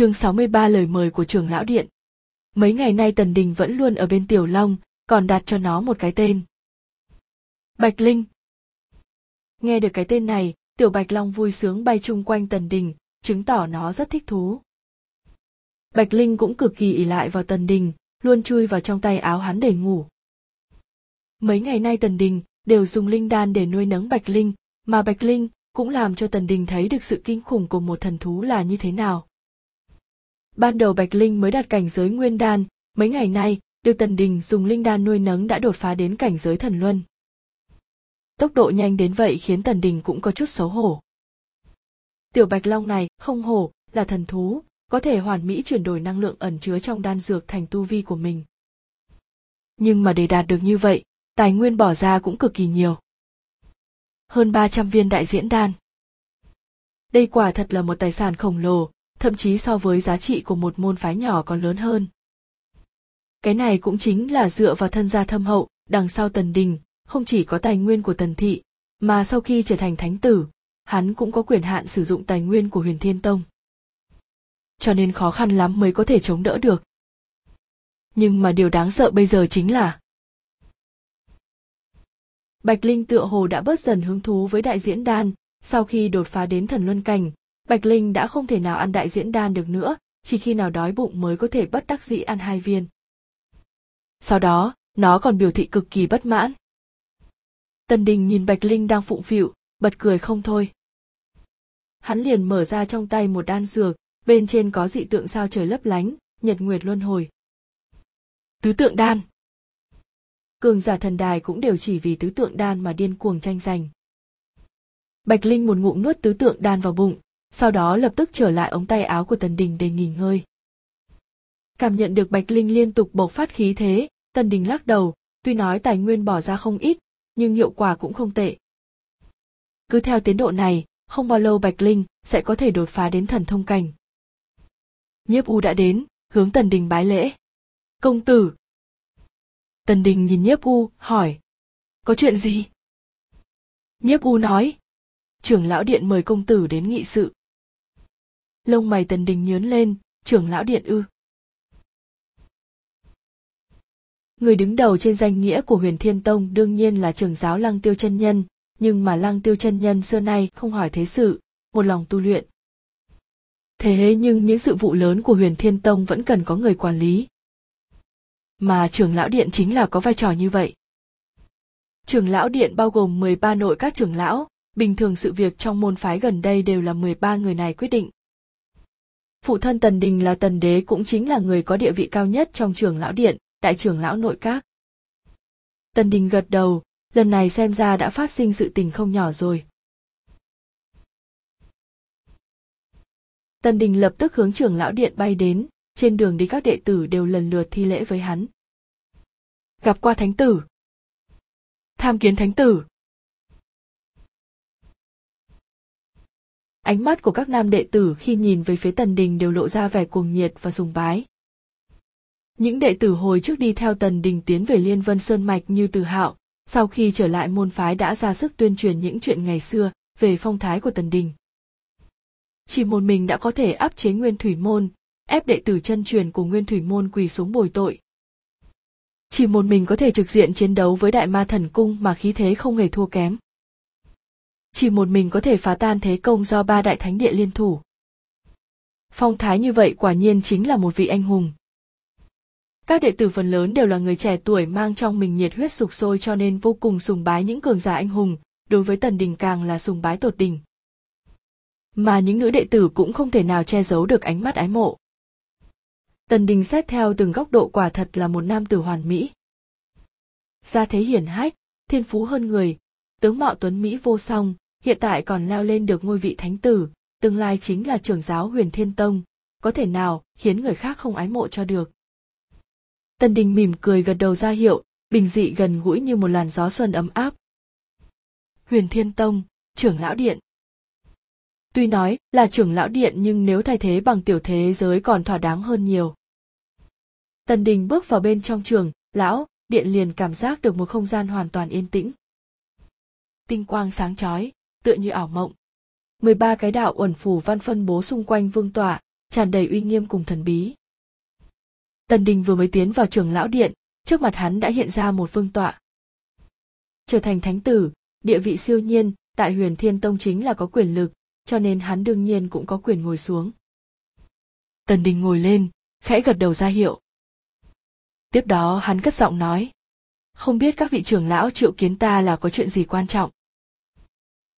Chương 63 lời mời của trưởng lão điện. Mấy ngày nay Tần Đình vẫn luôn ở bên Tiểu Long, còn đặt cho nó một cái tên. Bạch Linh. Nghe được cái tên này, Tiểu Bạch Long vui sướng bay chung quanh Tần Đình, chứng tỏ nó rất thích thú. Bạch Linh cũng cực kỳ ỉ lại vào Tần Đình, luôn chui vào trong tay áo hắn để ngủ. Mấy ngày nay Tần Đình đều dùng linh đan để nuôi nấng Bạch Linh, mà Bạch Linh cũng làm cho Tần Đình thấy được sự kinh khủng của một thần thú là như thế nào. Ban đầu Bạch Linh mới đạt cảnh giới nguyên đan, mấy ngày nay, được Tần Đình dùng linh đan nuôi nấng đã đột phá đến cảnh giới thần luân. Tốc độ nhanh đến vậy khiến Tần Đình cũng có chút xấu hổ. Tiểu Bạch Long này, không hổ, là thần thú, có thể hoàn mỹ chuyển đổi năng lượng ẩn chứa trong đan dược thành tu vi của mình. Nhưng mà để đạt được như vậy, tài nguyên bỏ ra cũng cực kỳ nhiều. Hơn 300 viên đại diễn đan. Đây quả thật là một tài sản khổng lồ, thậm chí so với giá trị của một môn phái nhỏ còn lớn hơn. Cái này cũng chính là dựa vào thân gia thâm hậu, đằng sau tần đình, không chỉ có tài nguyên của tần thị, mà sau khi trở thành thánh tử, hắn cũng có quyền hạn sử dụng tài nguyên của huyền thiên tông. Cho nên khó khăn lắm mới có thể chống đỡ được. Nhưng mà điều đáng sợ bây giờ chính là Bạch Linh tựa hồ đã bớt dần hứng thú với đại diễn đan, sau khi đột phá đến thần luân cảnh, Bạch Linh đã không thể nào ăn đại diễn đan được nữa, chỉ khi nào đói bụng mới có thể bất đắc dĩ ăn hai viên. Sau đó, nó còn biểu thị cực kỳ bất mãn. Tần Đình nhìn Bạch Linh đang phụng phịu, bật cười không thôi. Hắn liền mở ra trong tay một đan dược, bên trên có dị tượng sao trời lấp lánh, nhật nguyệt luân hồi. Tứ tượng đan Cường giả thần đài cũng đều chỉ vì tứ tượng đan mà điên cuồng tranh giành. Bạch Linh một ngụm nuốt tứ tượng đan vào bụng, sau đó lập tức trở lại ống tay áo của Tần Đình để nghỉ ngơi. Cảm nhận được Bạch Linh liên tục bộc phát khí thế, Tần Đình lắc đầu, tuy nói tài nguyên bỏ ra không ít, nhưng hiệu quả cũng không tệ. Cứ theo tiến độ này, không bao lâu Bạch Linh sẽ có thể đột phá đến thần thông cảnh. Nhiếp U đã đến, hướng Tần Đình bái lễ. Công tử! Tần Đình nhìn Nhiếp U, hỏi. Có chuyện gì? Nhiếp U nói. Trưởng lão điện mời công tử đến nghị sự lông mày tần đình nhớn lên, trưởng lão điện ư. Người đứng đầu trên danh nghĩa của huyền thiên tông đương nhiên là trưởng giáo lăng tiêu chân nhân, nhưng mà lăng tiêu chân nhân xưa nay không hỏi thế sự, một lòng tu luyện. Thế nhưng những sự vụ lớn của huyền thiên tông vẫn cần có người quản lý. Mà trưởng lão điện chính là có vai trò như vậy. Trưởng lão điện bao gồm 13 nội các trưởng lão, bình thường sự việc trong môn phái gần đây đều là 13 người này quyết định phụ thân tần đình là tần đế cũng chính là người có địa vị cao nhất trong trường lão điện, đại trưởng lão nội các. Tần đình gật đầu, lần này xem ra đã phát sinh sự tình không nhỏ rồi. Tần đình lập tức hướng trưởng lão điện bay đến, trên đường đi các đệ tử đều lần lượt thi lễ với hắn. Gặp qua thánh tử. Tham kiến thánh tử. Ánh mắt của các nam đệ tử khi nhìn về phía tần đình đều lộ ra vẻ cuồng nhiệt và sùng bái. Những đệ tử hồi trước đi theo tần đình tiến về liên vân sơn mạch như từ hạo, sau khi trở lại môn phái đã ra sức tuyên truyền những chuyện ngày xưa về phong thái của tần đình. Chỉ một mình đã có thể áp chế nguyên thủy môn, ép đệ tử chân truyền của nguyên thủy môn quỳ xuống bồi tội. Chỉ một mình có thể trực diện chiến đấu với đại ma thần cung mà khí thế không hề thua kém chỉ một mình có thể phá tan thế công do ba đại thánh địa liên thủ. Phong thái như vậy quả nhiên chính là một vị anh hùng. Các đệ tử phần lớn đều là người trẻ tuổi mang trong mình nhiệt huyết sục sôi cho nên vô cùng sùng bái những cường giả anh hùng, đối với Tần Đình càng là sùng bái tột đỉnh. Mà những nữ đệ tử cũng không thể nào che giấu được ánh mắt ái mộ. Tần Đình xét theo từng góc độ quả thật là một nam tử hoàn mỹ. Gia thế hiển hách, thiên phú hơn người, tướng mạo tuấn Mỹ vô song, hiện tại còn leo lên được ngôi vị thánh tử, tương lai chính là trưởng giáo huyền thiên tông, có thể nào khiến người khác không ái mộ cho được. Tân Đình mỉm cười gật đầu ra hiệu, bình dị gần gũi như một làn gió xuân ấm áp. Huyền Thiên Tông, trưởng lão điện. Tuy nói là trưởng lão điện nhưng nếu thay thế bằng tiểu thế giới còn thỏa đáng hơn nhiều. Tần Đình bước vào bên trong trường, lão, điện liền cảm giác được một không gian hoàn toàn yên tĩnh tinh quang sáng chói, tựa như ảo mộng. 13 cái đạo uẩn phủ văn phân bố xung quanh vương tọa, tràn đầy uy nghiêm cùng thần bí. Tần đình vừa mới tiến vào trường lão điện trước mặt hắn đã hiện ra một vương tọa. Trở thành thánh tử địa vị siêu nhiên tại huyền thiên tông chính là có quyền lực cho nên hắn đương nhiên cũng có quyền ngồi xuống. Tần đình ngồi lên khẽ gật đầu ra hiệu. Tiếp đó hắn cất giọng nói không biết các vị trưởng lão triệu kiến ta là có chuyện gì quan trọng?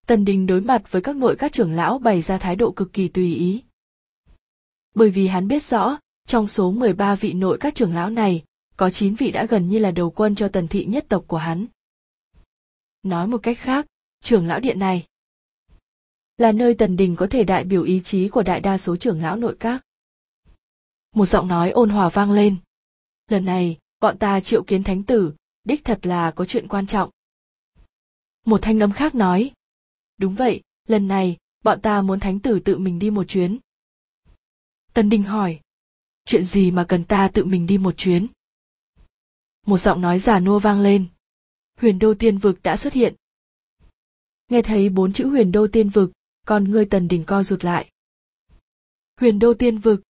Tần đình đối mặt với các nội các trưởng lão bày ra thái độ cực kỳ tùy ý. Bởi vì hắn biết rõ, trong số 13 vị nội các trưởng lão này, có 9 vị đã gần như là đầu quân cho tần thị nhất tộc của hắn. Nói một cách khác, trưởng lão điện này là nơi tần đình có thể đại biểu ý chí của đại đa số trưởng lão nội các. Một giọng nói ôn hòa vang lên. Lần này, bọn ta triệu kiến thánh tử, đích thật là có chuyện quan trọng. Một thanh âm khác nói đúng vậy, lần này, bọn ta muốn thánh tử tự mình đi một chuyến. Tân đình hỏi, chuyện gì mà cần ta tự mình đi một chuyến? Một giọng nói giả nua vang lên. Huyền đô tiên vực đã xuất hiện. Nghe thấy bốn chữ huyền đô tiên vực, con ngươi tần đình co rụt lại. Huyền đô tiên vực